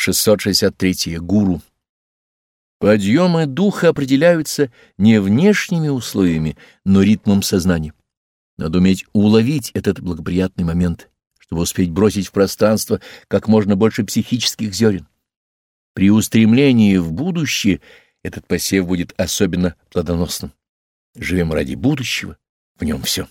663. Гуру. Подъемы духа определяются не внешними условиями, но ритмом сознания. Надо уметь уловить этот благоприятный момент, чтобы успеть бросить в пространство как можно больше психических зерен. При устремлении в будущее этот посев будет особенно плодоносным. Живем ради будущего, в нем все.